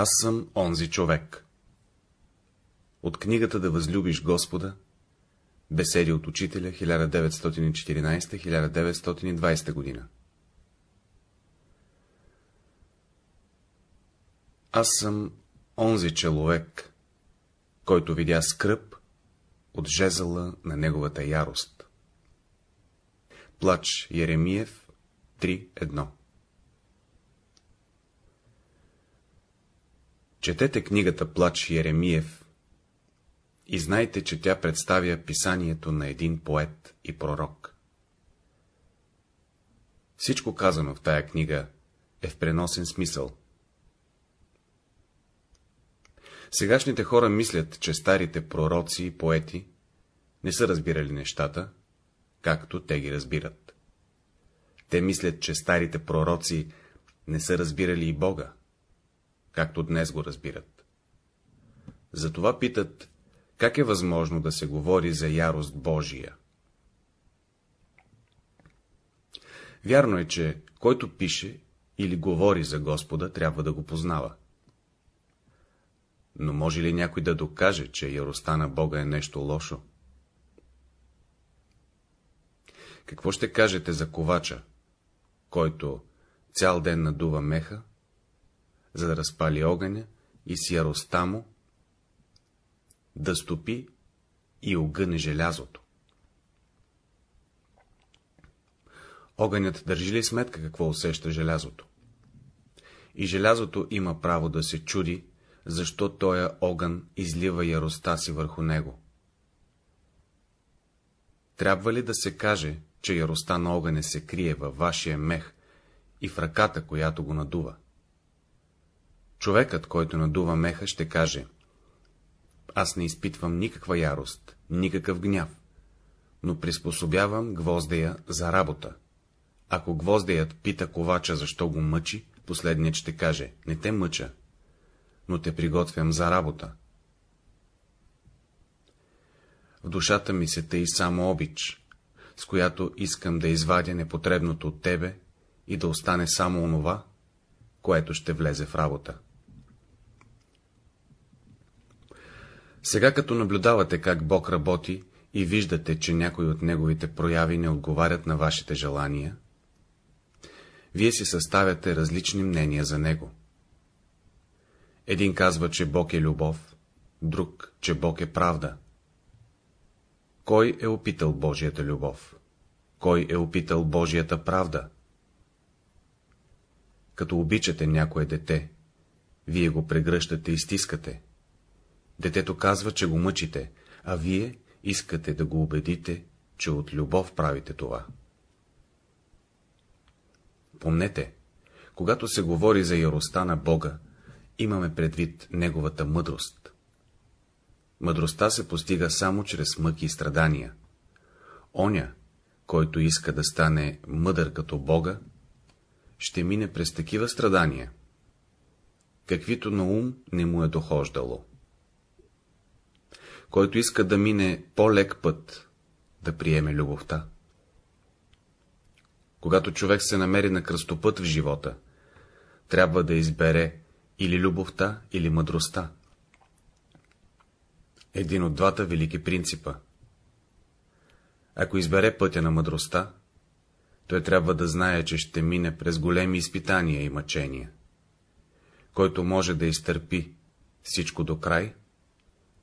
Аз съм онзи човек. От книгата Да възлюбиш Господа, беседи от учителя 1914-1920 година. Аз съм онзи човек, който видя скръп от жезъла на неговата ярост. Плач Еремиев 3.1 Четете книгата Плач Еремиев и знайте, че тя представя писанието на един поет и пророк. Всичко казано в тая книга е в преносен смисъл. Сегашните хора мислят, че старите пророци и поети не са разбирали нещата, както те ги разбират. Те мислят, че старите пророци не са разбирали и Бога, както днес го разбират. Затова питат, как е възможно да се говори за ярост Божия? Вярно е, че който пише или говори за Господа, трябва да го познава. Но може ли някой да докаже, че яростта на Бога е нещо лошо? Какво ще кажете за ковача, който цял ден надува меха, за да разпали огъня и с яростта му да стопи и огъне желязото? Огънят държи ли сметка какво усеща желязото? И желязото има право да се чуди, защо тоя огън излива яростта си върху него. Трябва ли да се каже, че яростта на огъня се крие във вашия мех и в ръката, която го надува? Човекът, който надува меха, ще каже Аз не изпитвам никаква ярост, никакъв гняв, но приспособявам гвоздея за работа. Ако гвоздеят пита ковача, защо го мъчи, последният ще каже, не те мъча, но те приготвям за работа. В душата ми се тъй само обич, с която искам да извадя непотребното от тебе и да остане само онова, което ще влезе в работа. Сега като наблюдавате как Бог работи и виждате, че някои от неговите прояви не отговарят на вашите желания, вие си съставяте различни мнения за него. Един казва, че Бог е любов, друг, че Бог е правда. Кой е опитал Божията любов? Кой е опитал Божията правда? Като обичате някое дете, вие го прегръщате и стискате. Детето казва, че го мъчите, а вие искате да го убедите, че от любов правите това. Помнете, когато се говори за яростта на Бога, имаме предвид неговата мъдрост. Мъдростта се постига само чрез мъки и страдания. Оня, който иска да стане мъдър като Бога, ще мине през такива страдания, каквито на ум не му е дохождало. Който иска да мине по-лек път, да приеме любовта. Когато човек се намери на кръстопът в живота, трябва да избере или любовта, или мъдростта. Един от двата велики принципа. Ако избере пътя на мъдростта, той трябва да знае, че ще мине през големи изпитания и мъчения. Който може да изтърпи всичко до край,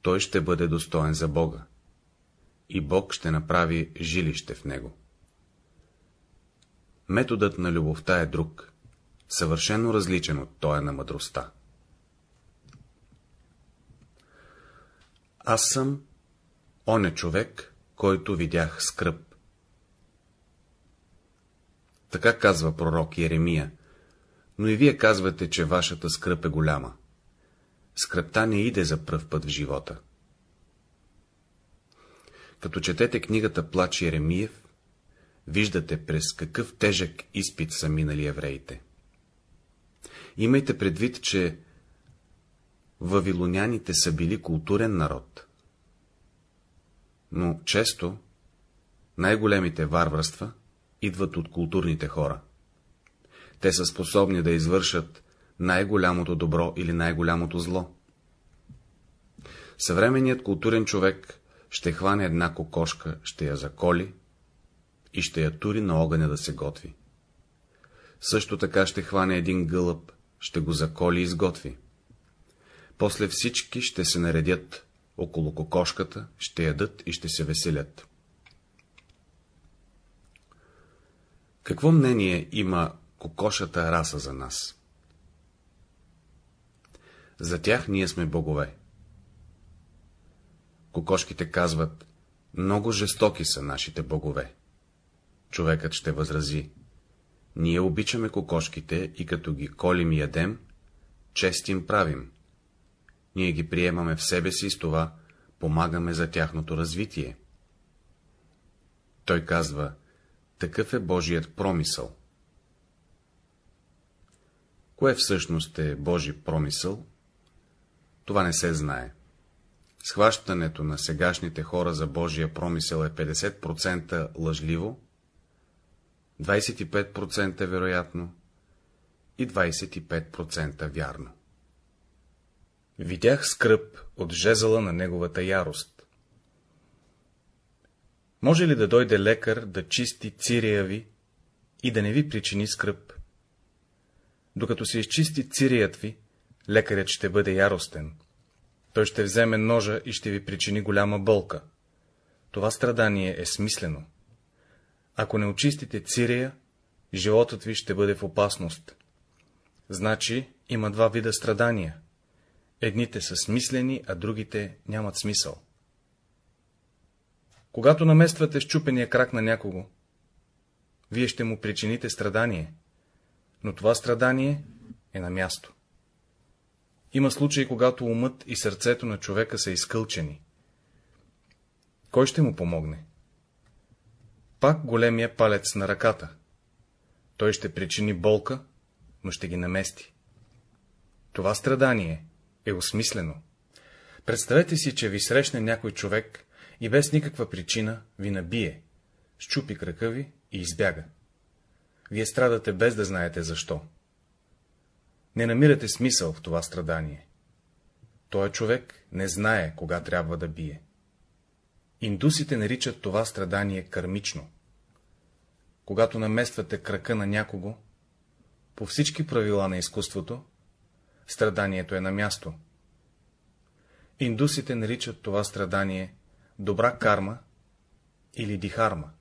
той ще бъде достоен за Бога. И Бог ще направи жилище в него. Методът на любовта е друг съвършено различен от тоя на мъдростта. Аз съм оне човек, който видях скръп. Така казва пророк Еремия, но и вие казвате, че вашата скръп е голяма. Скръпта не иде за пръв път в живота. Като четете книгата Плач Еремиев, виждате през какъв тежък изпит са минали евреите. Имайте предвид, че вавилоняните са били културен народ. Но често най-големите варварства идват от културните хора. Те са способни да извършат най-голямото добро или най-голямото зло. Съвременният културен човек ще хване една кокошка, ще я заколи и ще я тури на огъня да се готви. Също така ще хване един гълъб, ще го заколи и изготви. После всички ще се наредят около кокошката, ще ядат и ще се веселят. Какво мнение има кокошата раса за нас? За тях ние сме богове. Кокошките казват, много жестоки са нашите богове. Човекът ще възрази. Ние обичаме кокошките и като ги колим и ядем, чест им правим. Ние ги приемаме в себе си и с това помагаме за тяхното развитие. Той казва, такъв е Божият промисъл. Кое всъщност е Божи промисъл? Това не се знае. Схващането на сегашните хора за Божия промисъл е 50% лъжливо, 25% вероятно и 25% вярно. Видях скръп от жезъла на неговата ярост. Може ли да дойде лекар да чисти цирия ви и да не ви причини скръп? Докато се изчисти цирият ви, лекарят ще бъде яростен. Той ще вземе ножа и ще ви причини голяма болка. Това страдание е смислено. Ако не очистите цирия, животът ви ще бъде в опасност. Значи има два вида страдания. Едните са смислени, а другите нямат смисъл. Когато намествате щупения крак на някого, вие ще му причините страдание, но това страдание е на място. Има случаи, когато умът и сърцето на човека са изкълчени. Кой ще му помогне? Пак големия палец на ръката. Той ще причини болка, но ще ги намести. Това страдание е осмислено. Представете си, че ви срещне някой човек и без никаква причина ви набие, щупи крака ви и избяга. Вие страдате без да знаете защо. Не намирате смисъл в това страдание. Той човек не знае, кога трябва да бие. Индусите наричат това страдание кармично. Когато намествате крака на някого, по всички правила на изкуството, страданието е на място. Индусите наричат това страдание добра карма или дихарма.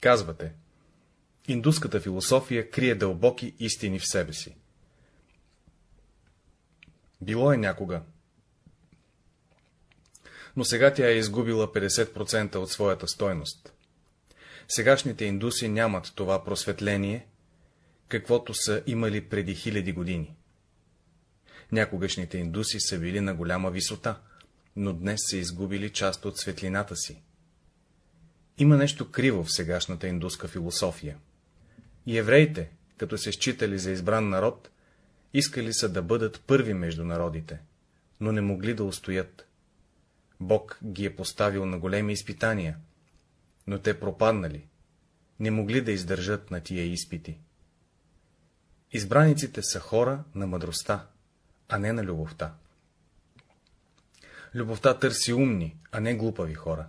Казвате, индуската философия крие дълбоки истини в себе си. Било е някога. Но сега тя е изгубила 50% от своята стойност. Сегашните индуси нямат това просветление, каквото са имали преди хиляди години. Някогашните индуси са били на голяма висота, но днес са изгубили част от светлината си. Има нещо криво в сегашната индуска философия. Евреите, като се считали за избран народ, искали са да бъдат първи между народите, но не могли да устоят. Бог ги е поставил на големи изпитания, но те пропаднали, не могли да издържат на тия изпити. Избраниците са хора на мъдростта, а не на любовта. Любовта търси умни, а не глупави хора.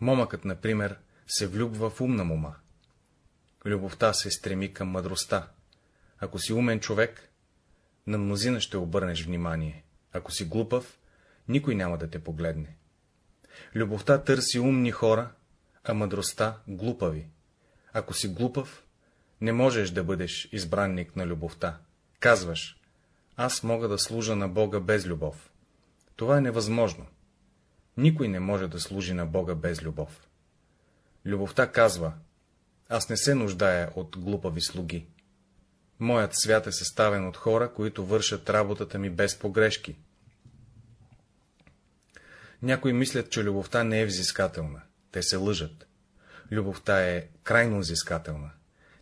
Момъкът, например, се влюбва в умна мома. Любовта се стреми към мъдростта. Ако си умен човек, на мнозина ще обърнеш внимание. Ако си глупав, никой няма да те погледне. Любовта търси умни хора, а мъдростта — глупави. Ако си глупав, не можеш да бъдеш избранник на любовта. Казваш, аз мога да служа на Бога без любов. Това е невъзможно. Никой не може да служи на Бога без любов. Любовта казва, аз не се нуждая от глупави слуги. Моят свят е съставен от хора, които вършат работата ми без погрешки. Някои мислят, че любовта не е взискателна. Те се лъжат. Любовта е крайно взискателна.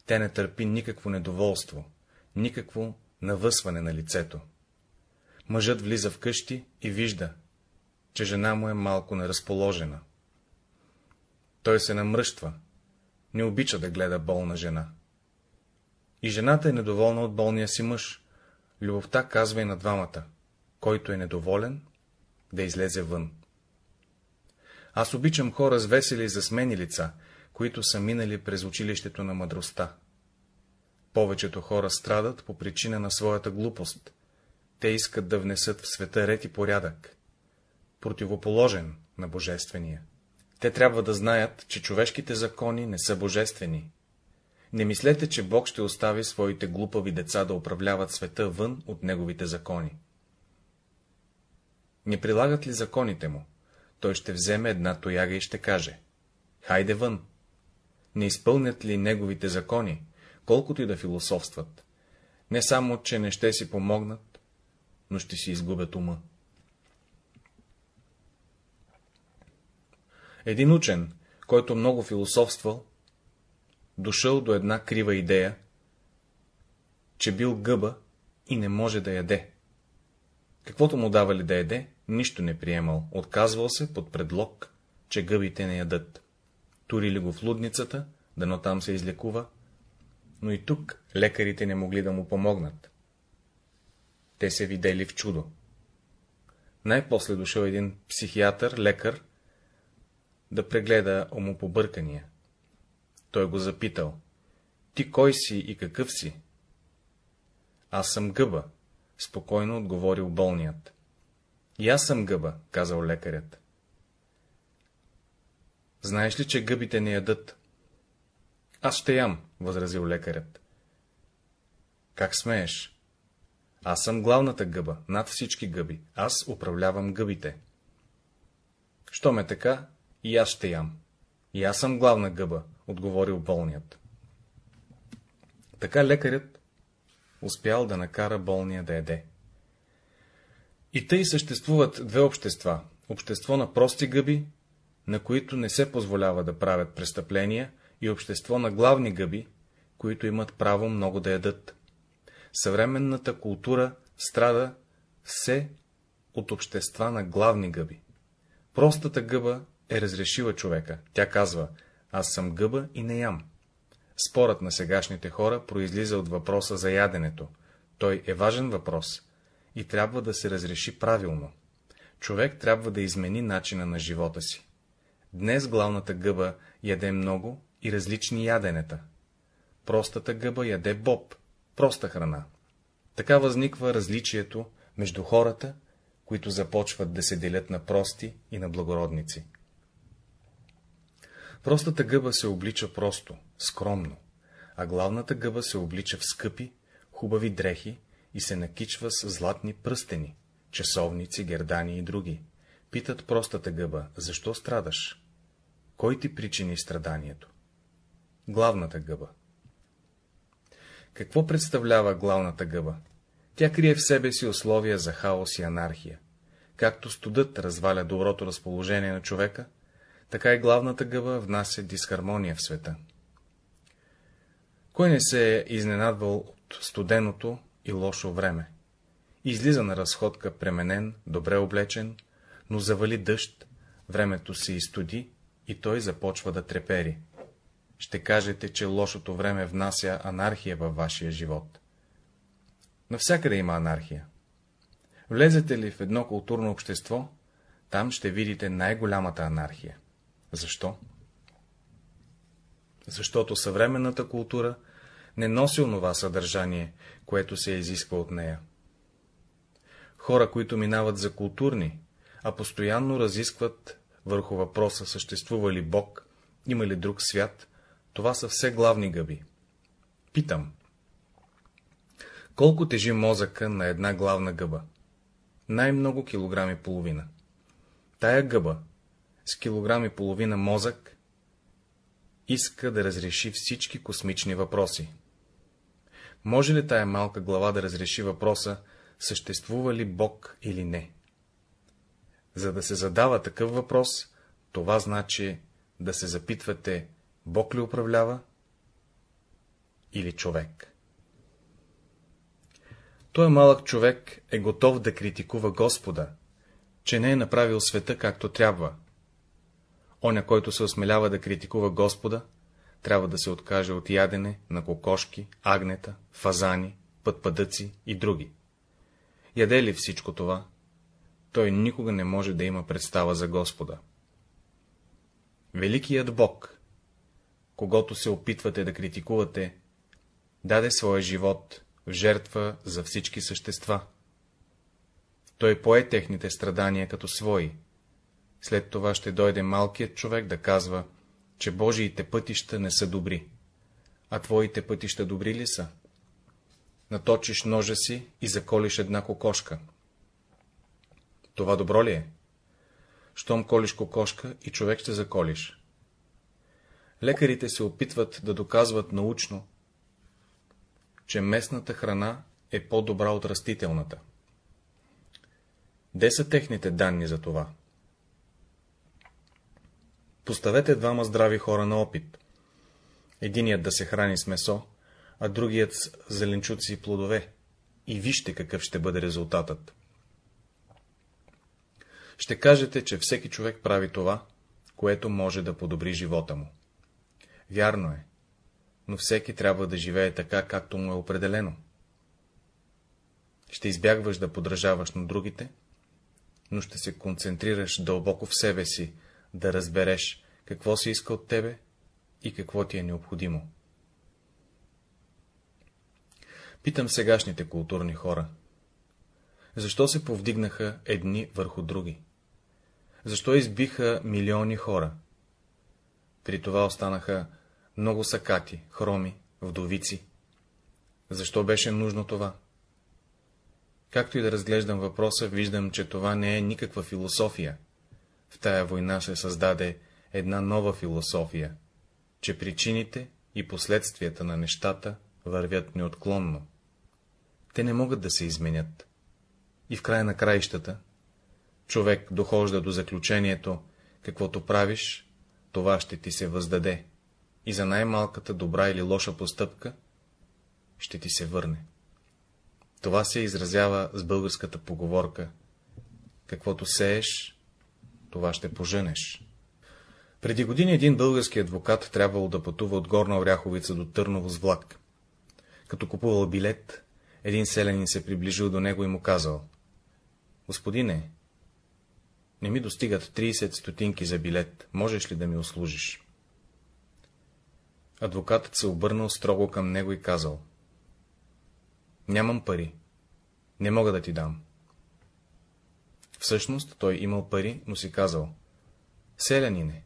Тя не търпи никакво недоволство, никакво навъсване на лицето. Мъжът влиза в къщи и вижда, че жена му е малко неразположена. Той се намръщва, не обича да гледа болна жена. И жената е недоволна от болния си мъж. Любовта казва и на двамата. Който е недоволен, да излезе вън. Аз обичам хора с весели и засмени лица, които са минали през училището на мъдростта. Повечето хора страдат по причина на своята глупост. Те искат да внесат в света ред и порядък, противоположен на божествения. Те трябва да знаят, че човешките закони не са божествени. Не мислете, че Бог ще остави своите глупави деца да управляват света вън от неговите закони. Не прилагат ли законите му, той ще вземе една тояга и ще каже — хайде вън. Не изпълнят ли неговите закони, колкото и да философстват, не само, че не ще си помогнат, но ще си изгубят ума. Един учен, който много философствал, дошъл до една крива идея, че бил гъба и не може да яде. Каквото му давали да яде, нищо не приемал, отказвал се под предлог, че гъбите не ядат. Турили го в лудницата, дано там се излекува, но и тук лекарите не могли да му помогнат. Те се видели в чудо. Най-после дошъл един психиатър, лекар, да прегледа умопобъркания. Той го запитал. Ти кой си и какъв си? Аз съм гъба, спокойно отговорил болният. И аз съм гъба, казал лекарят. Знаеш ли, че гъбите не ядат? Аз ще ям, възразил лекарят. Как смееш? Аз съм главната гъба, над всички гъби. Аз управлявам гъбите. Що ме така, и аз ще ям. И аз съм главна гъба, отговорил болният. Така лекарят успял да накара болния да еде. И тъй съществуват две общества — общество на прости гъби, на които не се позволява да правят престъпления, и общество на главни гъби, които имат право много да ядат. Съвременната култура страда все от общества на главни гъби. Простата гъба е разрешила човека. Тя казва, аз съм гъба и не ям. Спорът на сегашните хора произлиза от въпроса за яденето. Той е важен въпрос и трябва да се разреши правилно. Човек трябва да измени начина на живота си. Днес главната гъба яде много и различни яденета. Простата гъба яде боб, проста храна. Така възниква различието между хората, които започват да се делят на прости и на благородници. Простата гъба се облича просто, скромно, а главната гъба се облича в скъпи, хубави дрехи и се накичва с златни пръстени, часовници, гердани и други. Питат простата гъба, защо страдаш? Кой ти причини страданието? Главната гъба. Какво представлява главната гъба? Тя крие в себе си условия за хаос и анархия. Както студът разваля доброто разположение на човека, така и главната гъба внася дисхармония в света. Кой не се е изненадвал от студеното и лошо време? Излиза на разходка пременен, добре облечен, но завали дъжд, времето се изстуди и той започва да трепери. Ще кажете, че лошото време внася анархия във вашия живот. Навсякъде има анархия. Влезете ли в едно културно общество, там ще видите най-голямата анархия. Защо? Защото съвременната култура не носи онова съдържание, което се изисква от нея. Хора, които минават за културни, а постоянно разискват върху въпроса съществува ли Бог, има ли друг свят, това са все главни гъби. Питам. Колко тежи мозъка на една главна гъба? Най-много килограми половина. Тая гъба с килограм и половина мозък иска да разреши всички космични въпроси. Може ли тая малка глава да разреши въпроса, съществува ли Бог или не? За да се задава такъв въпрос, това значи да се запитвате, Бог ли управлява или човек? Той малък човек е готов да критикува Господа, че не е направил света както трябва, Оня, който се осмелява да критикува Господа, трябва да се откаже от ядене на кокошки, агнета, фазани, пътпадъци и други. Яде ли всичко това, той никога не може да има представа за Господа. Великият Бог, когато се опитвате да критикувате, даде своя живот в жертва за всички същества. Той пое техните страдания като свои. След това ще дойде малкият човек да казва, че Божиите пътища не са добри. А твоите пътища добри ли са? Наточиш ножа си и заколиш една кокошка. Това добро ли е? Щом колиш кокошка и човек ще заколиш. Лекарите се опитват да доказват научно, че местната храна е по-добра от растителната. Де са техните данни за това? Поставете двама здрави хора на опит. Единият да се храни с месо, а другият с зеленчуци и плодове. И вижте какъв ще бъде резултатът. Ще кажете, че всеки човек прави това, което може да подобри живота му. Вярно е, но всеки трябва да живее така, както му е определено. Ще избягваш да подражаваш на другите, но ще се концентрираш дълбоко в себе си, да разбереш, какво се иска от тебе и какво ти е необходимо. Питам сегашните културни хора. Защо се повдигнаха едни върху други? Защо избиха милиони хора? При това останаха много сакати, хроми, вдовици. Защо беше нужно това? Както и да разглеждам въпроса, виждам, че това не е никаква философия. В тая война се създаде една нова философия, че причините и последствията на нещата вървят неотклонно. Те не могат да се изменят. И в края на краищата, човек дохожда до заключението, каквото правиш, това ще ти се въздаде, и за най-малката добра или лоша постъпка ще ти се върне. Това се изразява с българската поговорка. Каквото сееш, това ще поженеш. Преди години един български адвокат трябвало да пътува от Горна Оряховица до Търново с влак. Като купувал билет, един селянин се приближил до него и му казал. Господине, не ми достигат 30 стотинки за билет, можеш ли да ми услужиш? Адвокатът се обърнал строго към него и казал. Нямам пари. Не мога да ти дам. Всъщност той имал пари, но си казал. Селянине,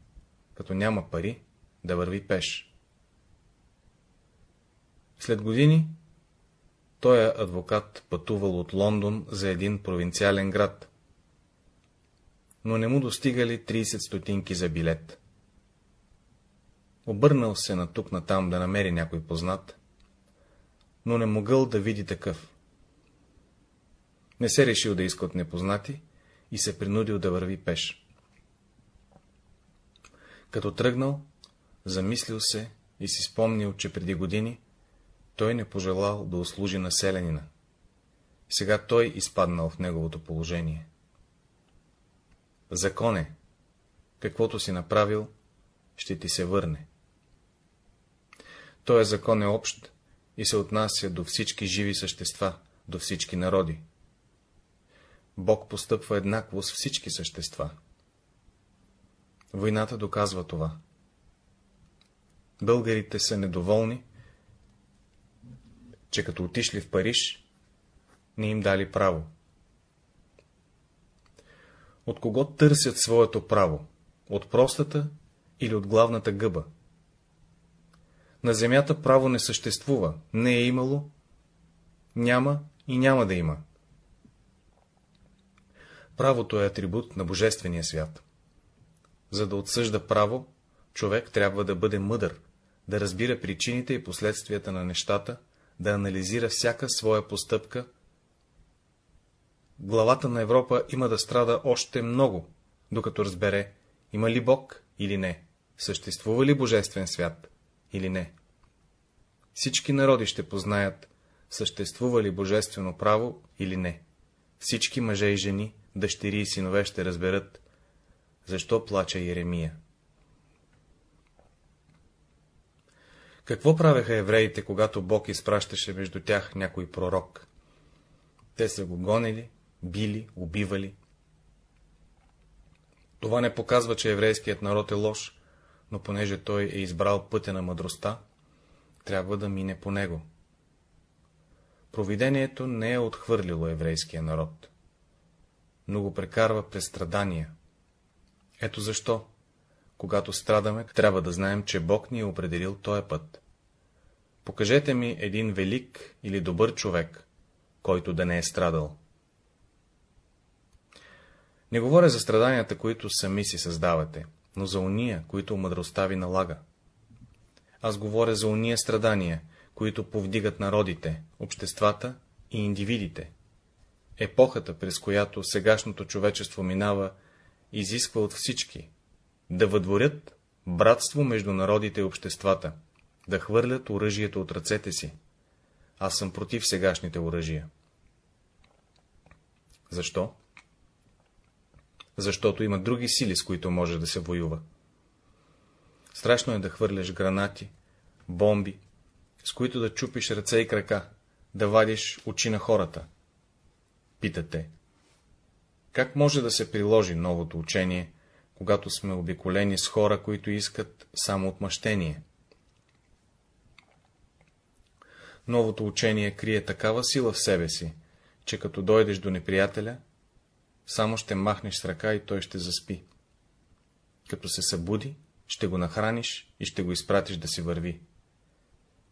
като няма пари, да върви пеш. След години той адвокат пътувал от Лондон за един провинциален град, но не му достигали 30 стотинки за билет. Обърнал се на тук натам да намери някой познат, но не могъл да види такъв. Не се решил да иска от непознати и се принудил да върви пеш. Като тръгнал, замислил се и си спомнил, че преди години той не пожелал да услужи населенина. Сега той изпаднал в неговото положение. Закон е, каквото си направил, ще ти се върне. Той закон е общ и се отнася до всички живи същества, до всички народи. Бог постъпва еднакво с всички същества. Войната доказва това. Българите са недоволни, че като отишли в Париж, не им дали право. От кого търсят своето право? От простата или от главната гъба? На земята право не съществува, не е имало, няма и няма да има. Правото е атрибут на Божествения свят. За да отсъжда право, човек трябва да бъде мъдър, да разбира причините и последствията на нещата, да анализира всяка своя постъпка. Главата на Европа има да страда още много, докато разбере, има ли Бог или не, съществува ли Божествен свят или не. Всички народи ще познаят, съществува ли божествено право или не. Всички мъже и жени, дъщери и синове ще разберат, защо плача Еремия. Какво правеха евреите, когато Бог изпращаше между тях някой пророк? Те са го гонили, били, убивали. Това не показва, че еврейският народ е лош, но понеже той е избрал пътя на мъдростта, трябва да мине по него. Провидението не е отхвърлило еврейския народ, но го прекарва през страдания. Ето защо, когато страдаме, трябва да знаем, че Бог ни е определил този път. Покажете ми един велик или добър човек, който да не е страдал. Не говоря за страданията, които сами си създавате, но за уния, които мъдростта ви налага. Аз говоря за уния страдания, които повдигат народите, обществата и индивидите. Епохата, през която сегашното човечество минава, изисква от всички да въдворят братство между народите и обществата, да хвърлят оръжието от ръцете си. Аз съм против сегашните оръжия. Защо? Защото има други сили, с които може да се воюва. Страшно е да хвърляш гранати, бомби, с които да чупиш ръце и крака, да вадиш очи на хората. Питате, как може да се приложи новото учение, когато сме обиколени с хора, които искат само отмъщение? Новото учение крие такава сила в себе си, че като дойдеш до неприятеля, само ще махнеш с ръка и той ще заспи. Като се събуди, ще го нахраниш и ще го изпратиш да си върви.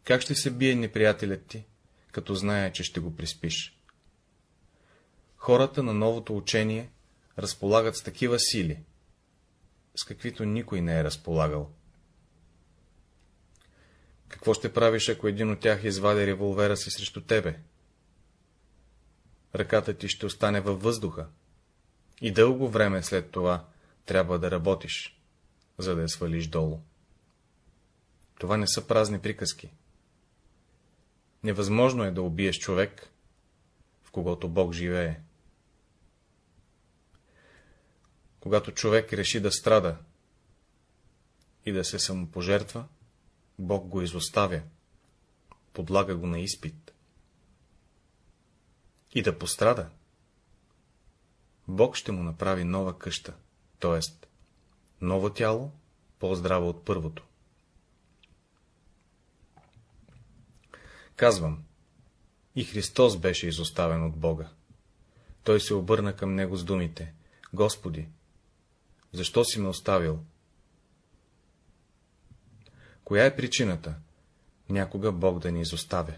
Как ще се бие неприятелят ти, като знае, че ще го приспиш? Хората на новото учение разполагат с такива сили, с каквито никой не е разполагал. Какво ще правиш, ако един от тях извади револвера си срещу тебе? Ръката ти ще остане във въздуха и дълго време след това трябва да работиш, за да я свалиш долу. Това не са празни приказки. Невъзможно е да убиеш човек, в когото Бог живее. Когато човек реши да страда и да се самопожертва, Бог го изоставя, подлага го на изпит. И да пострада, Бог ще му направи нова къща, т.е. ново тяло, по-здраво от първото. Казвам, и Христос беше изоставен от Бога. Той се обърна към него с думите, Господи, защо си ме оставил? Коя е причината някога Бог да ни изоставя?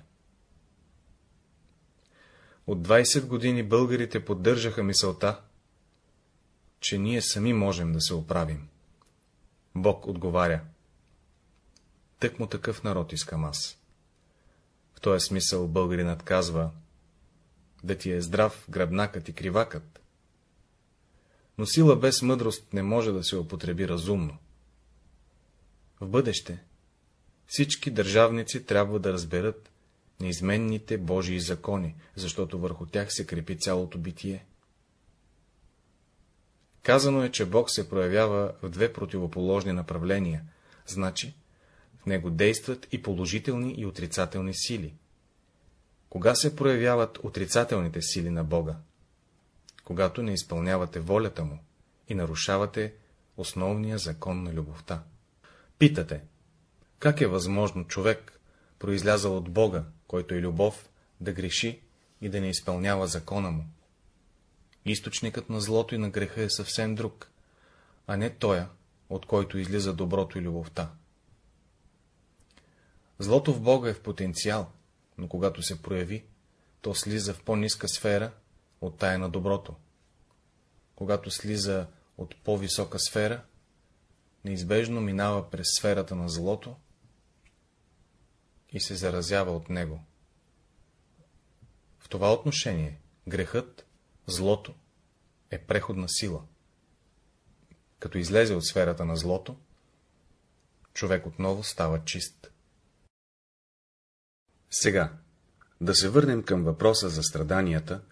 От 20 години българите поддържаха мисълта, че ние сами можем да се оправим. Бог отговаря. Тък му такъв народ искам аз. В този смисъл българинът казва, да ти е здрав гръбнакът и кривакът. Но сила без мъдрост не може да се употреби разумно. В бъдеще всички държавници трябва да разберат неизменните Божии закони, защото върху тях се крепи цялото битие. Казано е, че Бог се проявява в две противоположни направления, значи в него действат и положителни и отрицателни сили. Кога се проявяват отрицателните сили на Бога? Когато не изпълнявате волята му и нарушавате основния закон на любовта. Питате, как е възможно човек, произлязал от Бога, който е любов, да греши и да не изпълнява закона му? Източникът на злото и на греха е съвсем друг, а не тоя, от който излиза доброто и любовта. Злото в Бога е в потенциал, но когато се прояви, то слиза в по-ниска сфера от тая на доброто. Когато слиза от по-висока сфера, неизбежно минава през сферата на злото и се заразява от него. В това отношение грехът, злото е преходна сила. Като излезе от сферата на злото, човек отново става чист. Сега, да се върнем към въпроса за страданията,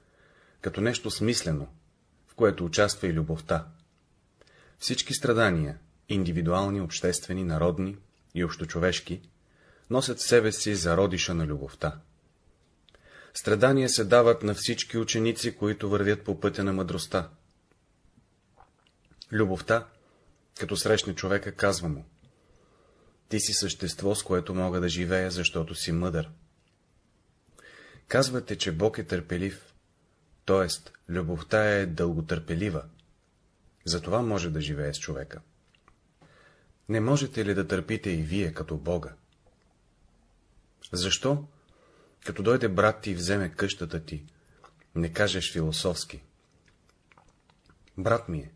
като нещо смислено, в което участва и любовта. Всички страдания, индивидуални, обществени, народни и общочовешки, носят в себе си зародиша на любовта. Страдания се дават на всички ученици, които вървят по пътя на мъдростта. Любовта, като срещне човека, казва му. Ти си същество, с което мога да живея, защото си мъдър. Казвате, че Бог е търпелив, т.е. любовта е дълготърпелива. Затова може да живее с човека. Не можете ли да търпите и вие като Бога? Защо, като дойде брат ти и вземе къщата ти, не кажеш философски? Брат ми е,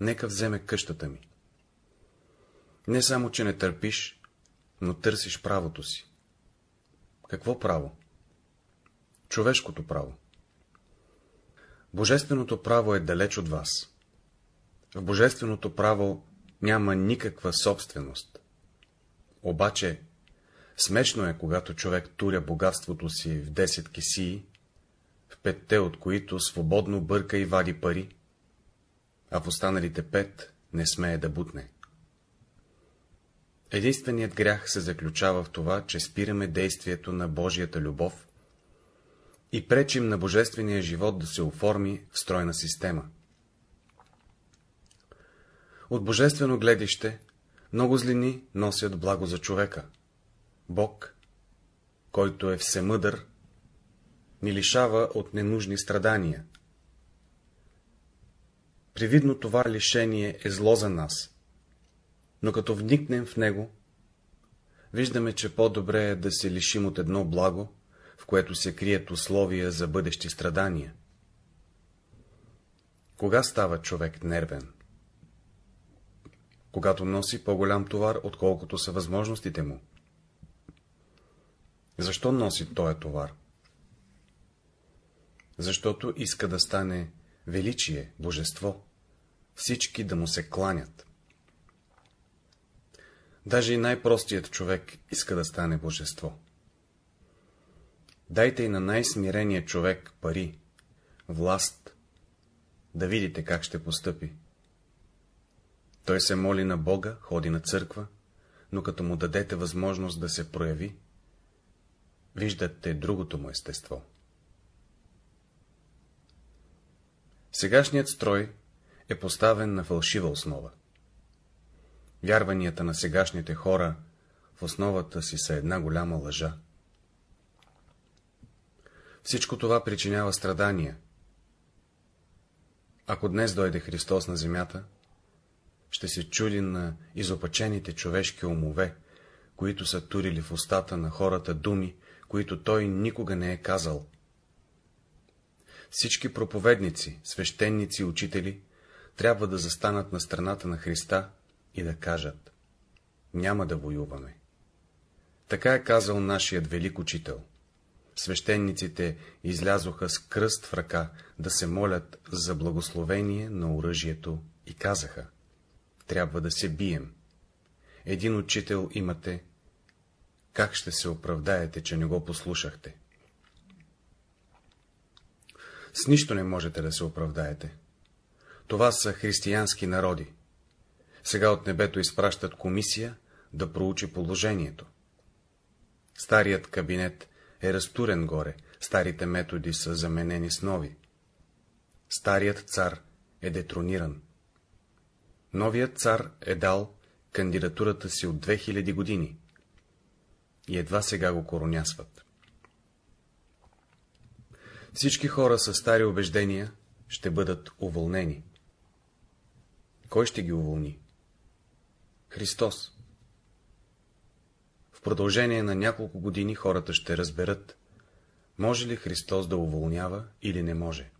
нека вземе къщата ми. Не само, че не търпиш, но търсиш правото си. Какво право? Човешкото право. Божественото право е далеч от вас. В божественото право няма никаква собственост. Обаче, смешно е, когато човек туря богатството си в 10 кисии, в петте от които свободно бърка и вади пари, а в останалите пет не смее да бутне. Единственият грях се заключава в това, че спираме действието на Божията любов и пречим на божествения живот да се оформи в стройна система. От божествено гледище много злини носят благо за човека. Бог, който е всемъдър, ни лишава от ненужни страдания. Привидно това лишение е зло за нас, но като вникнем в него, виждаме, че по-добре е да се лишим от едно благо, в което се крият условия за бъдещи страдания. Кога става човек нервен? Когато носи по-голям товар, отколкото са възможностите му. Защо носи този товар? Защото иска да стане величие, божество, всички да му се кланят. Даже и най-простият човек иска да стане божество. Дайте и на най-смирения човек пари, власт, да видите как ще постъпи. Той се моли на Бога, ходи на църква, но като му дадете възможност да се прояви, виждате другото му естество. Сегашният строй е поставен на фалшива основа. Вярванията на сегашните хора в основата си са една голяма лъжа. Всичко това причинява страдания. Ако днес дойде Христос на земята, ще се чуди на изопачените човешки умове, които са турили в устата на хората думи, които той никога не е казал. Всички проповедници, свещеници и учители трябва да застанат на страната на Христа и да кажат — няма да воюваме. Така е казал нашият велик учител. Свещениците излязоха с кръст в ръка да се молят за благословение на оръжието и казаха — трябва да се бием. Един учител имате, как ще се оправдаете, че не го послушахте? С нищо не можете да се оправдаете. Това са християнски народи. Сега от небето изпращат комисия да проучи положението. Старият кабинет е разтурен горе, старите методи са заменени с нови. Старият цар е детрониран. Новият цар е дал кандидатурата си от 2000 години и едва сега го коронясват. Всички хора с стари убеждения ще бъдат уволнени. Кой ще ги уволни? Христос. В продължение на няколко години хората ще разберат, може ли Христос да уволнява или не може.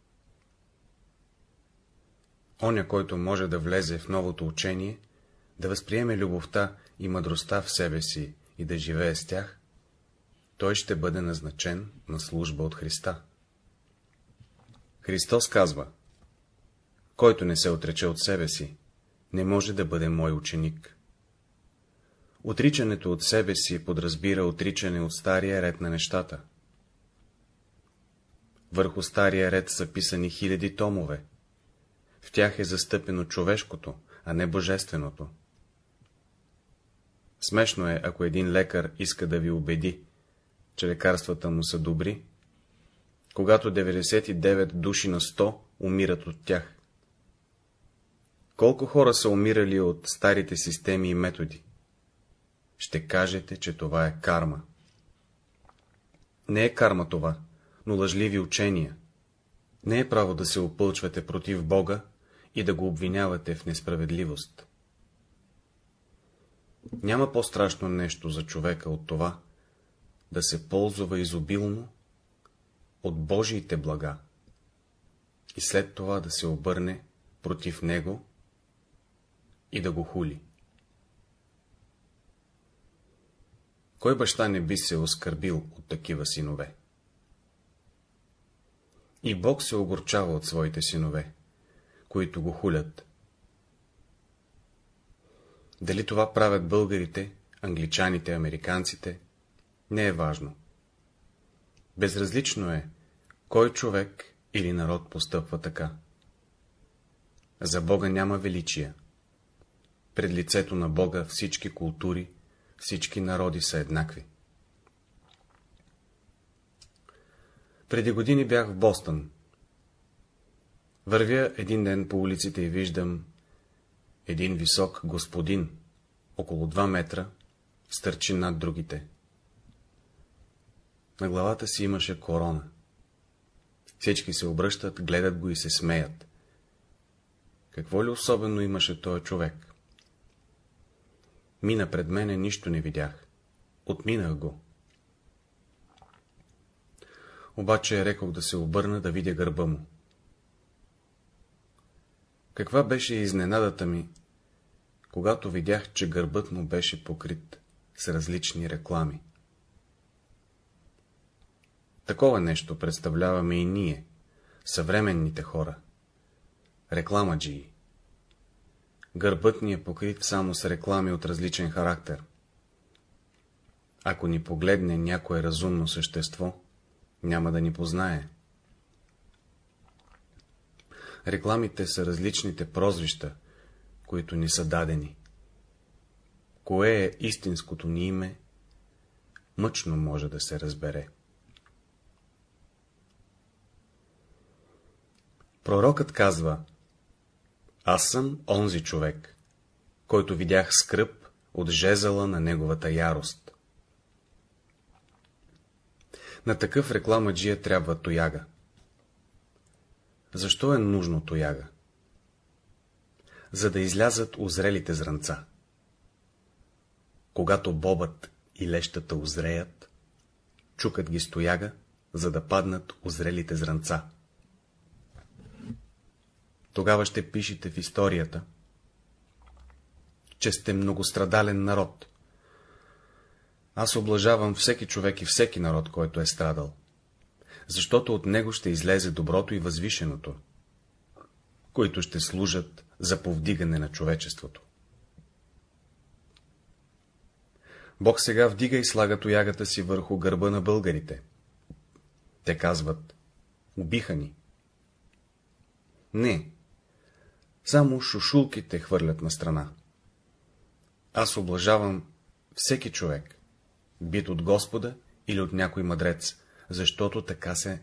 Оня, който може да влезе в новото учение, да възприеме любовта и мъдростта в себе си и да живее с тях, той ще бъде назначен на служба от Христа. Христос казва, който не се отрече от себе си, не може да бъде мой ученик. Отричането от себе си подразбира отричане от стария ред на нещата. Върху стария ред са писани хиляди томове. В тях е застъпено човешкото, а не божественото. Смешно е, ако един лекар иска да ви убеди, че лекарствата му са добри, когато 99 души на 100 умират от тях. Колко хора са умирали от старите системи и методи? Ще кажете, че това е карма. Не е карма това, но лъжливи учения. Не е право да се опълчвате против Бога и да го обвинявате в несправедливост. Няма по-страшно нещо за човека от това, да се ползва изобилно от Божиите блага и след това да се обърне против него и да го хули. Кой баща не би се оскърбил от такива синове? И Бог се огорчава от своите синове, които го хулят. Дали това правят българите, англичаните, американците, не е важно. Безразлично е, кой човек или народ постъпва така. За Бога няма величия. Пред лицето на Бога всички култури, всички народи са еднакви. Преди години бях в Бостън. Вървя един ден по улиците и виждам един висок господин, около 2 метра, стърчи над другите. На главата си имаше корона. Всички се обръщат, гледат го и се смеят. Какво ли особено имаше този човек? Мина пред мене, нищо не видях. Отминах го. Обаче рекох да се обърна да видя гърба му. Каква беше изненадата ми, когато видях, че гърбът му беше покрит с различни реклами. Такова нещо представляваме и ние, съвременните хора. Рекламаджии. Гърбът ни е покрит само с реклами от различен характер. Ако ни погледне някое разумно същество, няма да ни познае. Рекламите са различните прозвища, които ни са дадени. Кое е истинското ни име, мъчно може да се разбере. Пророкът казва, аз съм онзи човек, който видях скръп от жезъла на неговата ярост. На такъв рекламаджия трябва тояга. Защо е нужно тояга? За да излязат озрелите зранца. Когато бобът и лещата озреят, чукат ги стояга, за да паднат озрелите зранца. Тогава ще пишете в историята, че сте многострадален народ. Аз облажавам всеки човек и всеки народ, който е страдал, защото от него ще излезе доброто и възвишеното, които ще служат за повдигане на човечеството. Бог сега вдига и слага тоягата си върху гърба на българите. Те казват, убиха ни. Не, само шушулките хвърлят на страна. Аз облажавам всеки човек, бит от Господа или от някой мъдрец, защото така се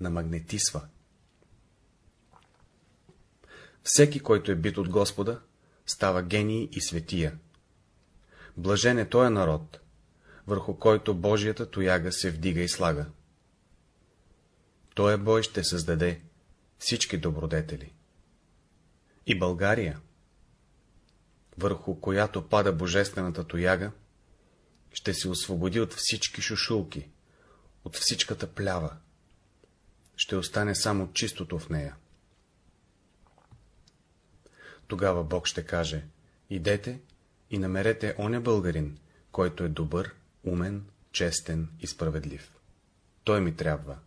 намагнетисва. Всеки, който е бит от Господа, става гений и светия. Блажен е този народ, върху който Божията тояга се вдига и слага. Той бой ще създаде всички добродетели и България, върху която пада божествената тояга, ще се освободи от всички шушулки, от всичката плява. Ще остане само чистото в нея. Тогава Бог ще каже, идете и намерете оня българин, който е добър, умен, честен и справедлив. Той ми трябва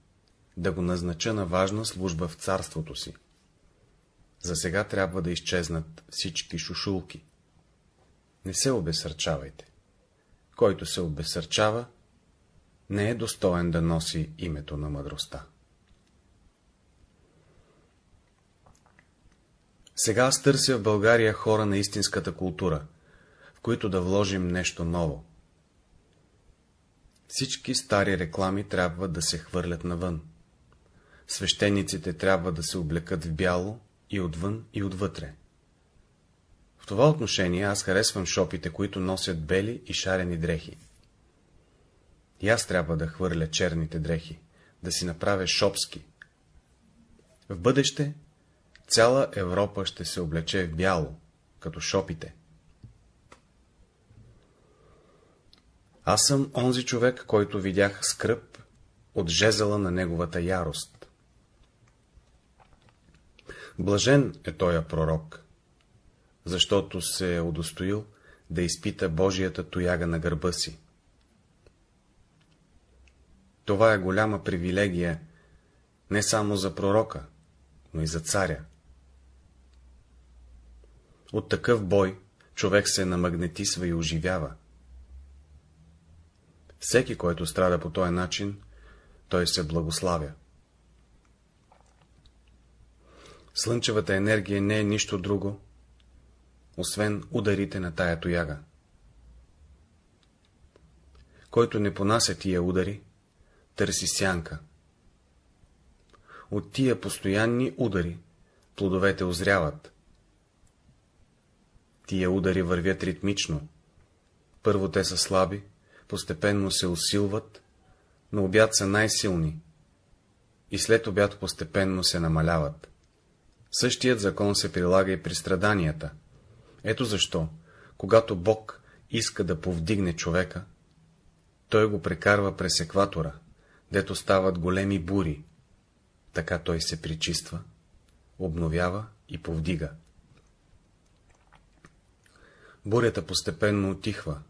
да го назнача на важна служба в царството си. За сега трябва да изчезнат всички шушулки. Не се обесърчавайте. Който се обесърчава, не е достоен да носи името на мъдростта. Сега аз търся в България хора на истинската култура, в които да вложим нещо ново. Всички стари реклами трябва да се хвърлят навън. Свещениците трябва да се облекат в бяло и отвън и отвътре. В това отношение аз харесвам шопите, които носят бели и шарени дрехи. И аз трябва да хвърля черните дрехи, да си направя шопски. В бъдеще цяла Европа ще се облече в бяло, като шопите. Аз съм онзи човек, който видях скръп от жезела на неговата ярост. Блажен е тоя пророк, защото се е удостоил да изпита Божията тояга на гърба си. Това е голяма привилегия не само за пророка, но и за царя. От такъв бой човек се намагнетисва и оживява. Всеки, който страда по този начин, той се благославя. Слънчевата енергия не е нищо друго, освен ударите на тая тояга. Който не понася тия удари, търси сянка. От тия постоянни удари плодовете озряват. Тия удари вървят ритмично. Първо те са слаби, постепенно се усилват, но обяд са най-силни и след обяд постепенно се намаляват. Същият закон се прилага и при страданията. Ето защо, когато Бог иска да повдигне човека, той го прекарва през екватора, дето стават големи бури. Така той се причиства, обновява и повдига. Бурята постепенно отихва,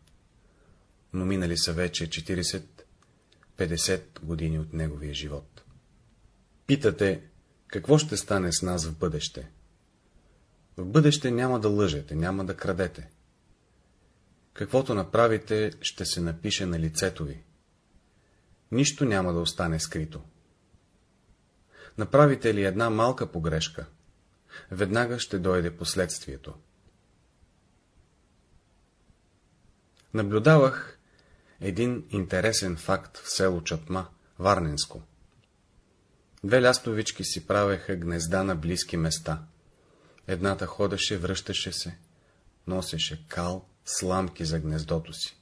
но минали са вече 40-50 години от неговия живот. Питате, какво ще стане с нас в бъдеще? В бъдеще няма да лъжете, няма да крадете. Каквото направите, ще се напише на лицето ви. Нищо няма да остане скрито. Направите ли една малка погрешка, веднага ще дойде последствието. Наблюдавах един интересен факт в село Чатма, Варненско. Две лястовички си правеха гнезда на близки места. Едната ходеше, връщаше се, носеше кал, сламки за гнездото си.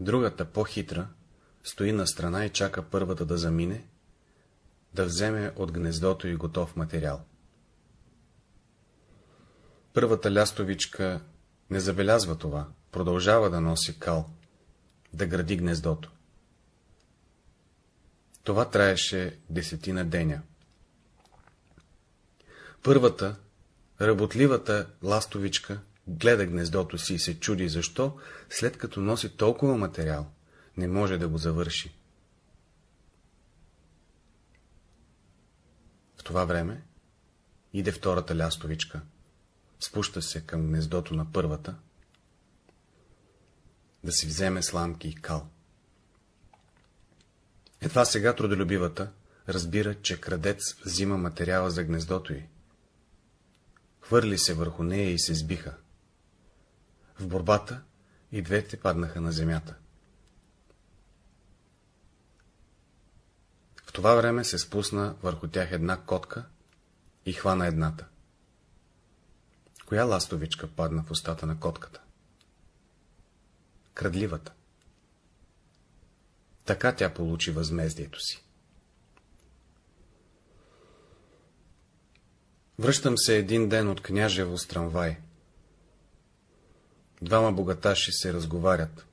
Другата, по-хитра, стои на страна и чака първата да замине, да вземе от гнездото и готов материал. Първата лястовичка не забелязва това, продължава да носи кал, да гради гнездото. Това траеше десетина деня. Първата, работливата ластовичка, гледа гнездото си и се чуди, защо, след като носи толкова материал, не може да го завърши. В това време иде втората лястовичка, спуща се към гнездото на първата, да си вземе сламки и кал. Едва сега трудолюбивата разбира, че крадец взима материала за гнездото й. Хвърли се върху нея и се сбиха. В борбата и двете паднаха на земята. В това време се спусна върху тях една котка и хвана едната. Коя ластовичка падна в устата на котката? Крадливата. Така тя получи възмездието си. Връщам се един ден от княжево с трамвай. Двама богаташи се разговарят.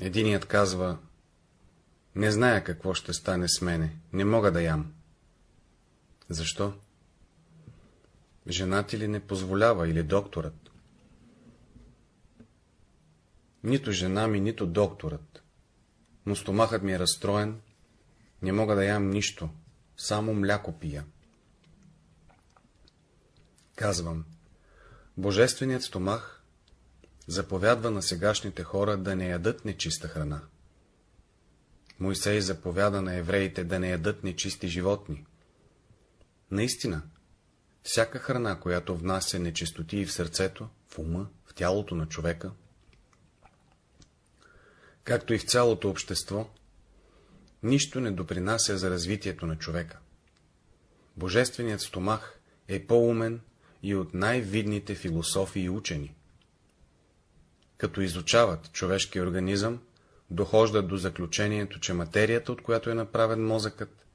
Единият казва, не зная какво ще стане с мене, не мога да ям. Защо? Жена ти ли не позволява или докторът? Нито жена ми, нито докторът. Но стомахът ми е разстроен, не мога да ям нищо, само мляко пия. Казвам, божественият стомах заповядва на сегашните хора да не ядат нечиста храна. Мойсей заповяда на евреите да не ядат нечисти животни. Наистина, Всяка храна, която внася нечистоти в сърцето, в ума, в тялото на човека, както и в цялото общество, нищо не допринася за развитието на човека. Божественият стомах е по-умен и от най-видните философи и учени. Като изучават човешкия организъм, дохождат до заключението, че материята, от която е направен мозъкът,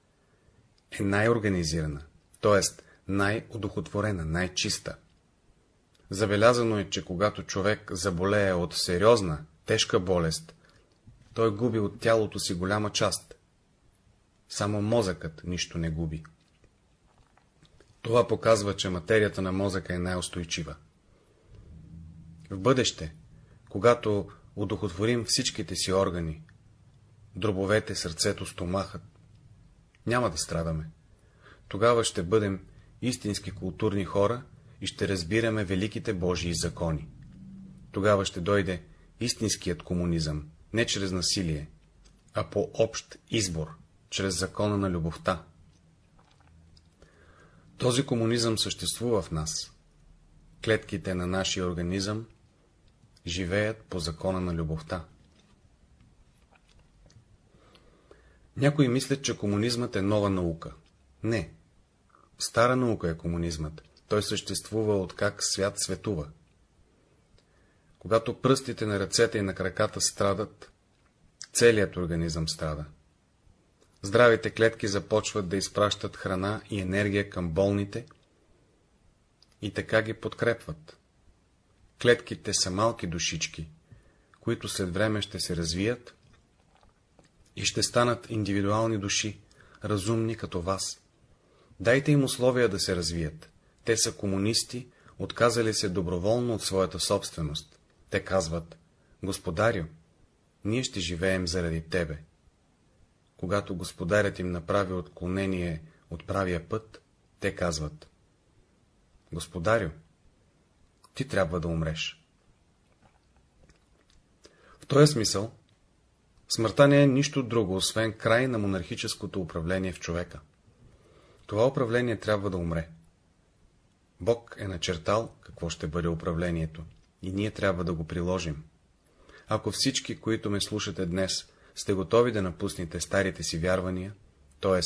е най-организирана, т.е. най-удохотворена, най-чиста. Забелязано е, че когато човек заболее от сериозна, тежка болест, той губи от тялото си голяма част. Само мозъкът нищо не губи. Това показва, че материята на мозъка е най-устойчива. В бъдеще, когато удохотворим всичките си органи, дробовете, сърцето, стомахът, няма да страдаме. Тогава ще бъдем истински културни хора и ще разбираме великите Божии закони. Тогава ще дойде истинският комунизъм, не чрез насилие, а по общ избор, чрез закона на любовта. Този комунизъм съществува в нас. Клетките на нашия организъм живеят по закона на любовта. Някои мислят, че комунизмът е нова наука. Не. Стара наука е комунизмът. Той съществува от как свят светува. Когато пръстите на ръцете и на краката страдат, целият организъм страда. Здравите клетки започват да изпращат храна и енергия към болните и така ги подкрепват. Клетките са малки душички, които след време ще се развият и ще станат индивидуални души, разумни като вас. Дайте им условия да се развият. Те са комунисти, отказали се доброволно от своята собственост. Те казват, Господарю, ние ще живеем заради тебе. Когато господарят им направи отклонение от правия път, те казват, Господарю, ти трябва да умреш. В този смисъл, смъртта не е нищо друго, освен край на монархическото управление в човека. Това управление трябва да умре. Бог е начертал какво ще бъде управлението и ние трябва да го приложим. Ако всички, които ме слушате днес, сте готови да напуснете старите си вярвания, т.е.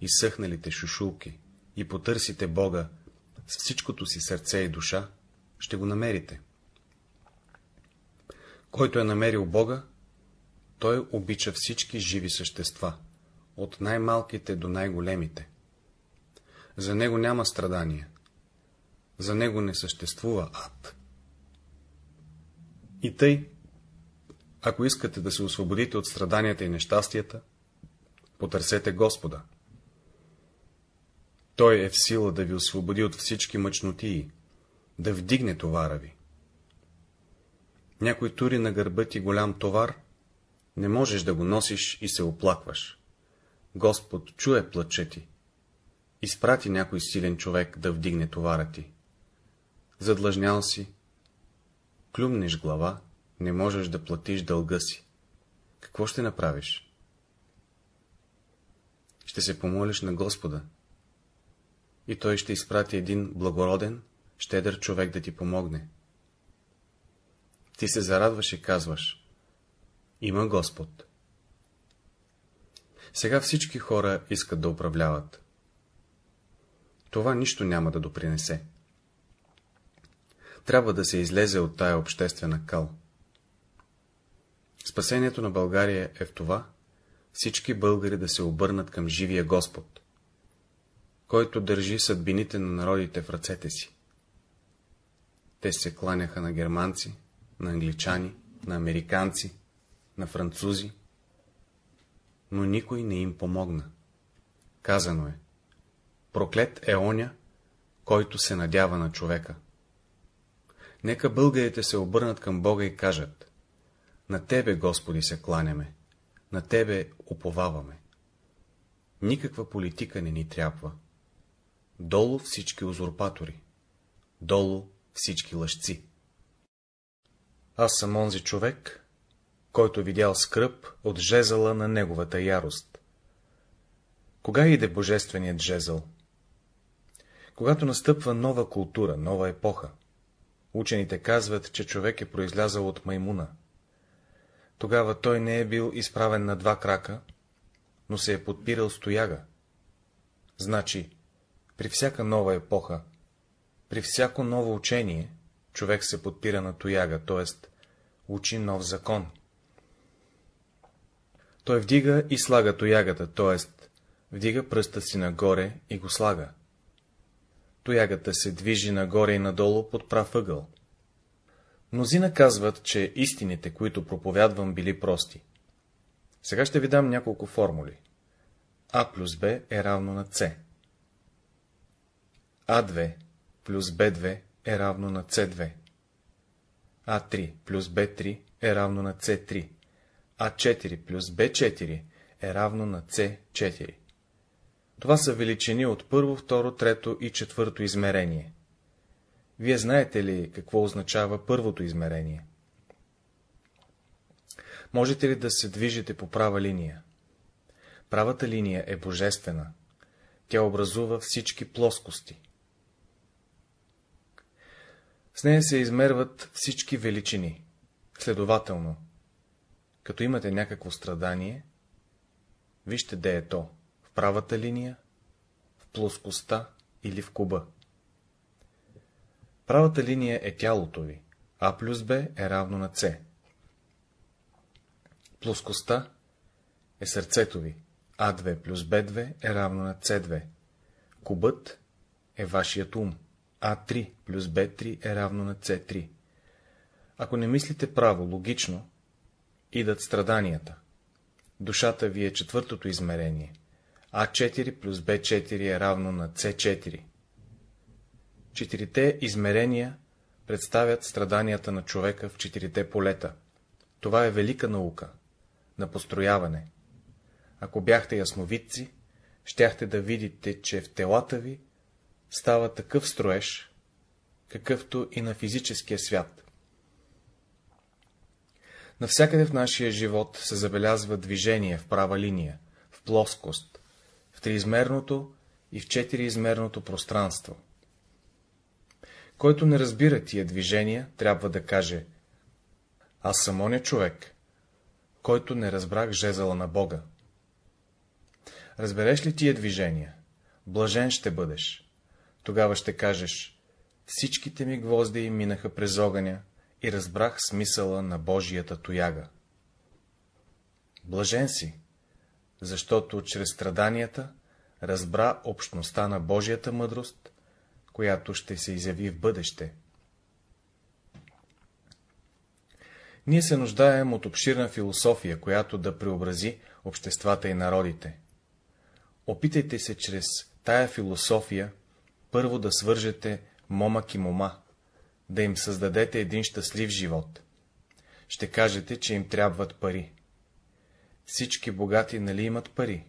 изсъхналите шушулки, и потърсите Бога с всичкото си сърце и душа, ще го намерите. Който е намерил Бога, той обича всички живи същества, от най-малките до най-големите. За него няма страдания, за него не съществува ад. И тъй, ако искате да се освободите от страданията и нещастията, потърсете Господа. Той е в сила да ви освободи от всички мъчнотии, да вдигне товара ви. Някой тури на гърба ти голям товар, не можеш да го носиш и се оплакваш. Господ чуе плача ти. Изпрати някой силен човек да вдигне товара ти. Задлъжнял си, клюмнеш глава, не можеш да платиш дълга си. Какво ще направиш? Ще се помолиш на Господа. И той ще изпрати един благороден, щедър човек да ти помогне. Ти се зарадваш и казваш, има Господ. Сега всички хора искат да управляват. Това нищо няма да допринесе. Трябва да се излезе от тая обществена кал. Спасението на България е в това, всички българи да се обърнат към живия Господ, който държи съдбините на народите в ръцете си. Те се кланяха на германци, на англичани, на американци, на французи, но никой не им помогна. Казано е, проклет е оня, който се надява на човека. Нека българите се обърнат към Бога и кажат, на Тебе, Господи, се кланяме, на Тебе уповаваме. Никаква политика не ни трябва. Долу всички узурпатори, долу всички лъжци. Аз съм онзи човек, който видял скръп от жезъла на неговата ярост. Кога иде божественият жезъл? Когато настъпва нова култура, нова епоха, учените казват, че човек е произлязал от маймуна. Тогава той не е бил изправен на два крака, но се е подпирал стояга. Значи, при всяка нова епоха, при всяко ново учение, човек се подпира на тояга, т.е. учи нов закон. Той вдига и слага тоягата, т.е. вдига пръста си нагоре и го слага. Тоягата се движи нагоре и надолу под прав ъгъл. Мнозина казват, че истините, които проповядвам, били прости. Сега ще ви дам няколко формули. А плюс Б е равно на С. А2 плюс Б2 е равно на С2. А3 плюс Б3 е равно на С3. А4 плюс Б4 е равно на С4. Това са величини от първо, второ, трето и четвърто измерение. Вие знаете ли какво означава първото измерение? Можете ли да се движите по права линия? Правата линия е божествена. Тя образува всички плоскости. С нея се измерват всички величини. Следователно, като имате някакво страдание, вижте де е то, правата линия, в плоскостта или в куба. Правата линия е тялото ви, А плюс Б е равно на С. Плоскостта е сърцето ви, А2 плюс Б2 е равно на С2. Кубът е вашият ум, А3 плюс Б3 е равно на С3. Ако не мислите право, логично, идат страданията. Душата ви е четвъртото измерение. А4 плюс Б4 е равно на С4. Четирите измерения представят страданията на човека в четирите полета. Това е велика наука на построяване. Ако бяхте ясновидци, щяхте да видите, че в телата ви става такъв строеж, какъвто и на физическия свят. Навсякъде в нашия живот се забелязва движение в права линия, в плоскост, в триизмерното и в четириизмерното пространство. Който не разбира тия движения, трябва да каже Аз съм оня човек, който не разбрах жезъла на Бога. Разбереш ли тия движения? Блажен ще бъдеш. Тогава ще кажеш Всичките ми гвозди минаха през огъня и разбрах смисъла на Божията тояга. Блажен си, защото чрез страданията разбра общността на Божията мъдрост която ще се изяви в бъдеще. Ние се нуждаем от обширна философия, която да преобрази обществата и народите. Опитайте се чрез тая философия първо да свържете момък и мома, да им създадете един щастлив живот. Ще кажете, че им трябват пари. Всички богати нали имат пари?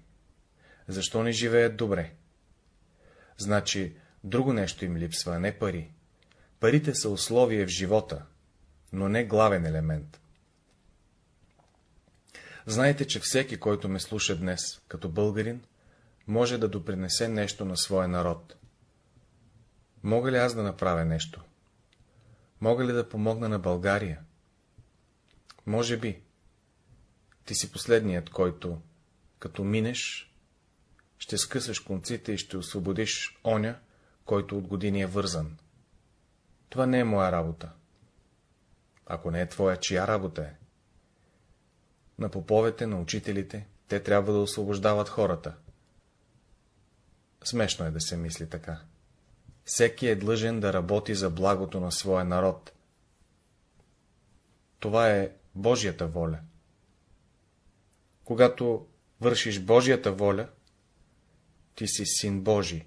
Защо не живеят добре? Значи, Друго нещо им липсва, а не пари. Парите са условие в живота, но не главен елемент. Знаете, че всеки, който ме слуша днес, като българин, може да допринесе нещо на своя народ. Мога ли аз да направя нещо? Мога ли да помогна на България? Може би. Ти си последният, който, като минеш, ще скъсаш конците и ще освободиш оня, който от години е вързан. Това не е моя работа. Ако не е твоя, чия работа е? На поповете, на учителите, те трябва да освобождават хората. Смешно е да се мисли така. Всеки е длъжен да работи за благото на своя народ. Това е Божията воля. Когато вършиш Божията воля, ти си син Божий.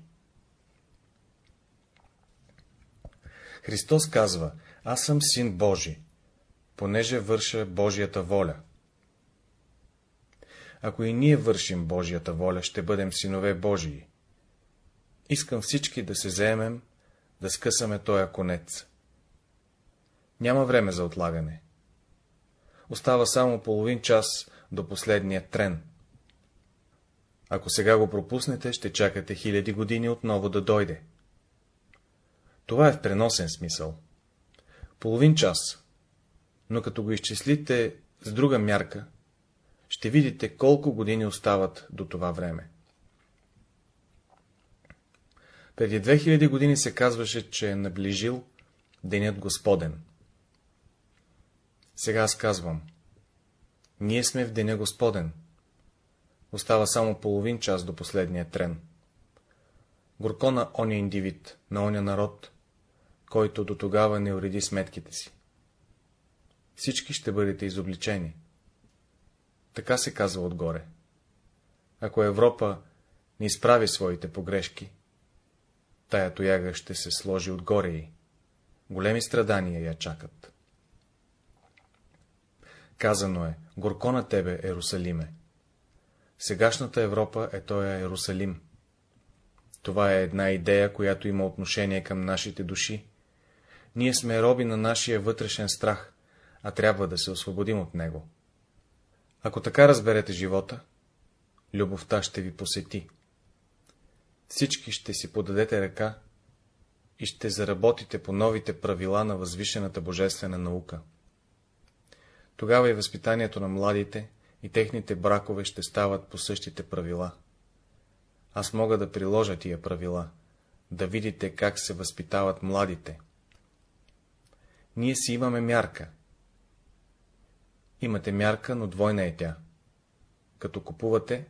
Христос казва, аз съм син Божий, понеже върша Божията воля. Ако и ние вършим Божията воля, ще бъдем синове Божии. Искам всички да се заемем, да скъсаме този конец. Няма време за отлагане. Остава само половин час до последния трен. Ако сега го пропуснете, ще чакате хиляди години отново да дойде. Това е в преносен смисъл. Половин час, но като го изчислите с друга мярка, ще видите колко години остават до това време. Преди 2000 години се казваше, че е наближил Денят Господен. Сега аз казвам, ние сме в Деня Господен. Остава само половин час до последния трен. Горко на оня индивид, на оня народ, който до тогава не уреди сметките си. Всички ще бъдете изобличени. Така се казва отгоре. Ако Европа не изправи своите погрешки, тая тояга ще се сложи отгоре и големи страдания я чакат. Казано е, горко на тебе, Ерусалиме. Сегашната Европа е тоя Ерусалим. Това е една идея, която има отношение към нашите души. Ние сме роби на нашия вътрешен страх, а трябва да се освободим от него. Ако така разберете живота, любовта ще ви посети. Всички ще си подадете ръка и ще заработите по новите правила на възвишената божествена наука. Тогава и възпитанието на младите и техните бракове ще стават по същите правила. Аз мога да приложа тия правила, да видите как се възпитават младите. Ние си имаме мярка. Имате мярка, но двойна е тя. Като купувате,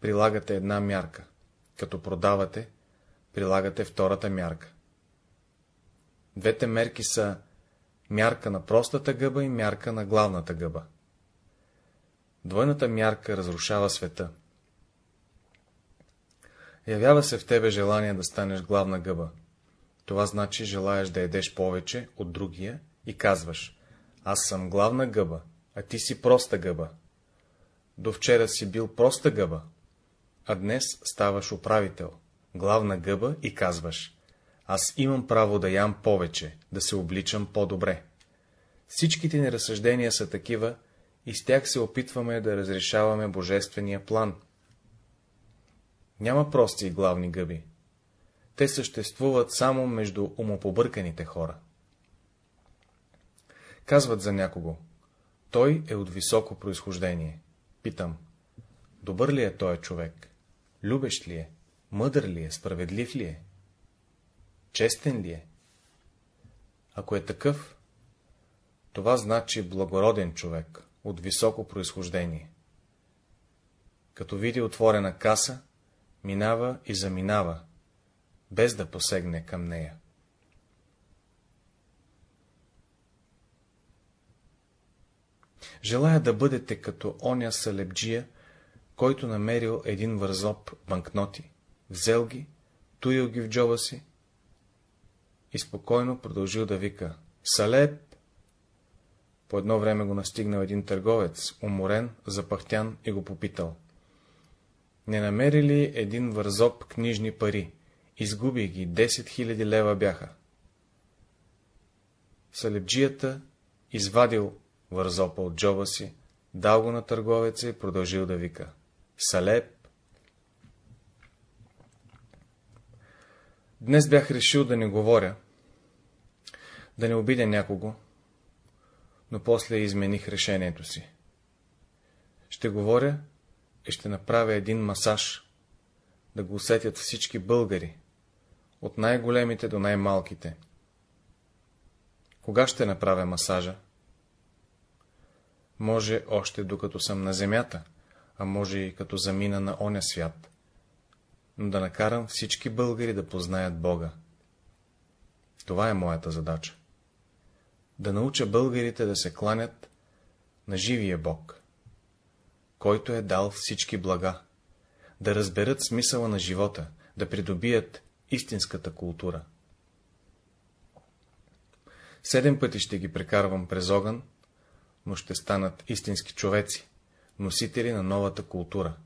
прилагате една мярка. Като продавате, прилагате втората мярка. Двете мерки са мярка на простата гъба и мярка на главната гъба. Двойната мярка разрушава света. Явява се в тебе желание да станеш главна гъба. Това значи желаеш да едеш повече от другия и казваш, аз съм главна гъба, а ти си проста гъба. До вчера си бил проста гъба, а днес ставаш управител, главна гъба и казваш, аз имам право да ям повече, да се обличам по-добре. Всичките ни разсъждения са такива, и с тях се опитваме да разрешаваме божествения план. Няма прости и главни гъби. Те съществуват само между умопобърканите хора. Казват за някого. Той е от високо происхождение. Питам. Добър ли е той човек? Любещ ли е? Мъдър ли е? Справедлив ли е? Честен ли е? Ако е такъв, това значи благороден човек, от високо происхождение. Като види отворена каса, минава и заминава, без да посегне към нея. Желая да бъдете като оня салебджия, който намерил един вързоп банкноти, взел ги, туил ги в джоба си и спокойно продължил да вика «Салеп!» По едно време го настигнал един търговец, уморен, запахтян и го попитал. Не намери ли един вързоп книжни пари? Изгуби ги, 10 000 лева бяха. Салебджията извадил вързопа от джоба си, дал го на търговеца и продължил да вика. Салеп! Днес бях решил да не говоря, да не обидя някого, но после измених решението си. Ще говоря и ще направя един масаж, да го усетят всички българи, от най-големите до най-малките. Кога ще направя масажа? Може още докато съм на земята, а може и като замина на оня свят, но да накарам всички българи да познаят Бога. Това е моята задача да науча българите да се кланят на живия Бог, който е дал всички блага, да разберат смисъла на живота, да придобият истинската култура. Седем пъти ще ги прекарвам през огън, но ще станат истински човеци, носители на новата култура.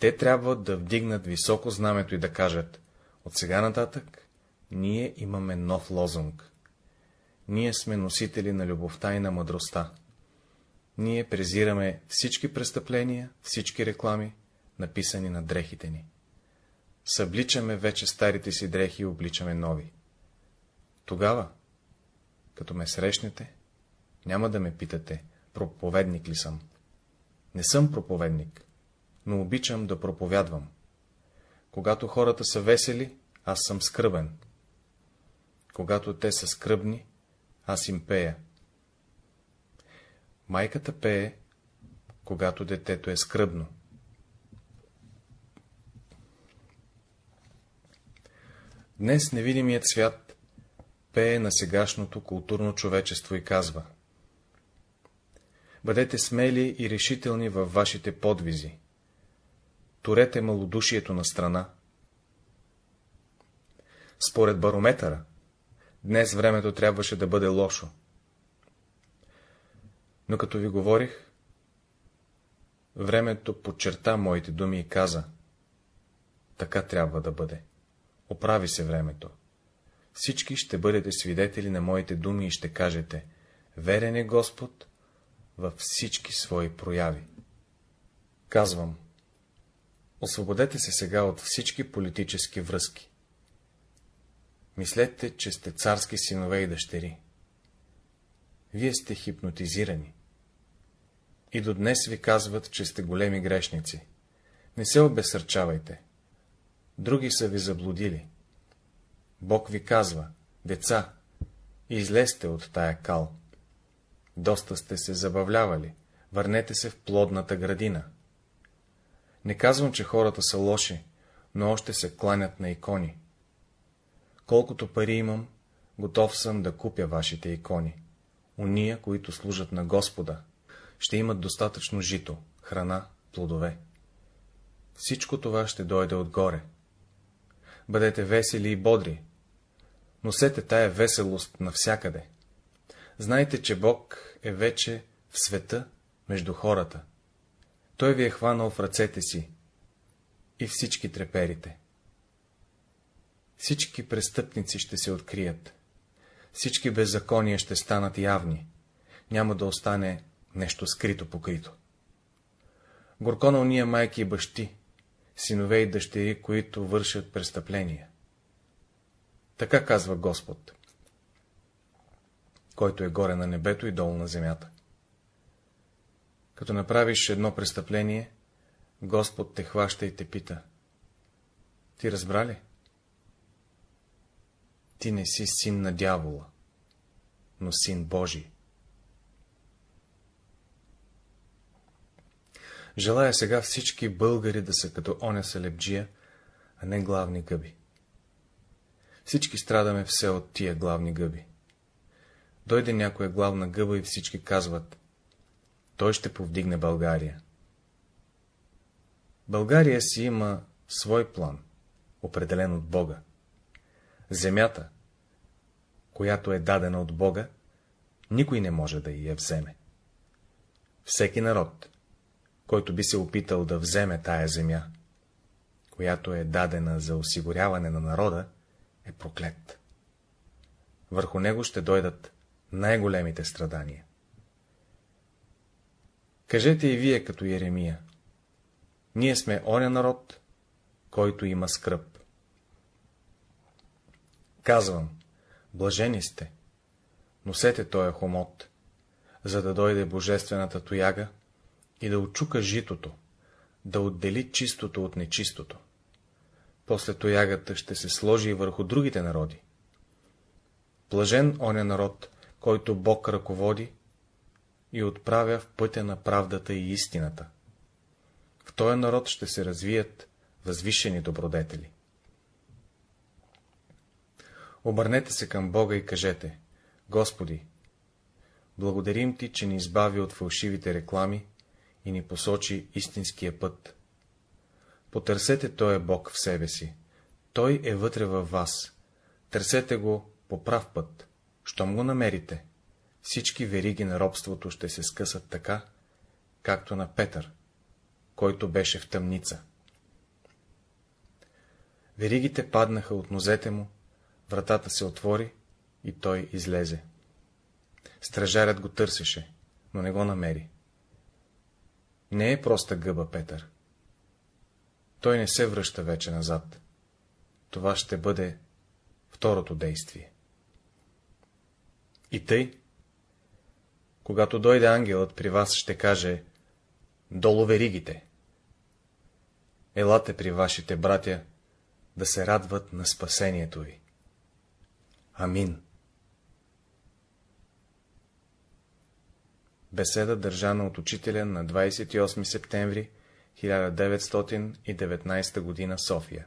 Те трябва да вдигнат високо знамето и да кажат, от сега нататък ние имаме нов лозунг. Ние сме носители на любовта и на мъдростта. Ние презираме всички престъпления, всички реклами, написани на дрехите ни. Събличаме вече старите си дрехи и обличаме нови. Тогава, като ме срещнете, няма да ме питате, проповедник ли съм. Не съм проповедник, но обичам да проповядвам. Когато хората са весели, аз съм скръбен. Когато те са скръбни, аз им пея. Майката пее, когато детето е скръбно. Днес невидимият свят пее на сегашното културно човечество и казва Бъдете смели и решителни във вашите подвизи. Турете малодушието на страна. Според барометъра, днес времето трябваше да бъде лошо. Но като ви говорих, времето подчерта моите думи и каза, така трябва да бъде. Оправи се времето. Всички ще бъдете свидетели на моите думи и ще кажете, верен е Господ във всички свои прояви. Казвам, освободете се сега от всички политически връзки. Мислете, че сте царски синове и дъщери. Вие сте хипнотизирани. И до днес ви казват, че сте големи грешници. Не се обесърчавайте. Други са ви заблудили. Бог ви казва, деца, излезте от тая кал. Доста сте се забавлявали, върнете се в плодната градина. Не казвам, че хората са лоши, но още се кланят на икони. Колкото пари имам, готов съм да купя вашите икони. Уния, които служат на Господа, ще имат достатъчно жито, храна, плодове. Всичко това ще дойде отгоре. Бъдете весели и бодри. Носете тая веселост навсякъде. Знайте, че Бог е вече в света между хората. Той ви е хванал в ръцете си и всички треперите. Всички престъпници ще се открият. Всички беззакония ще станат явни. Няма да остане нещо скрито покрито. Горко на уния майки и бащи, синове и дъщери, които вършат престъпления. Така казва Господ, който е горе на небето и долу на земята. Като направиш едно престъпление, Господ те хваща и те пита. Ти разбра ли? Ти не си син на дявола, но син Божий. Желая сега всички българи да са като оня Салебджия, а не главни гъби. Всички страдаме все от тия главни гъби. Дойде някоя главна гъба и всички казват, той ще повдигне България. България си има свой план, определен от Бога. Земята, която е дадена от Бога, никой не може да я вземе. Всеки народ, който би се опитал да вземе тая земя, която е дадена за осигуряване на народа, е проклет. Върху него ще дойдат най-големите страдания. Кажете и вие като Еремия. Ние сме оня народ, който има скръп. Казвам, блажени сте, носете тоя хомот, за да дойде божествената тояга и да очука житото, да отдели чистото от нечистото. После тоягата ще се сложи и върху другите народи. Блажен оня народ, който Бог ръководи и отправя в пътя на правдата и истината. В този народ ще се развият възвишени добродетели. Обърнете се към Бога и кажете, Господи, благодарим Ти, че ни избави от фалшивите реклами и ни посочи истинския път. Потърсете Той е Бог в себе си. Той е вътре във вас. Търсете го по прав път. Щом го намерите, всички вериги на робството ще се скъсат така, както на Петър, който беше в тъмница. Веригите паднаха от нозете му, вратата се отвори и той излезе. Стражарят го търсеше, но не го намери. Не е проста гъба, Петър. Той не се връща вече назад. Това ще бъде второто действие. И тъй, когато дойде ангелът при вас, ще каже долу веригите. Елате при вашите братя да се радват на спасението ви. Амин. Беседа държана от учителя на 28 септември 1919 г. София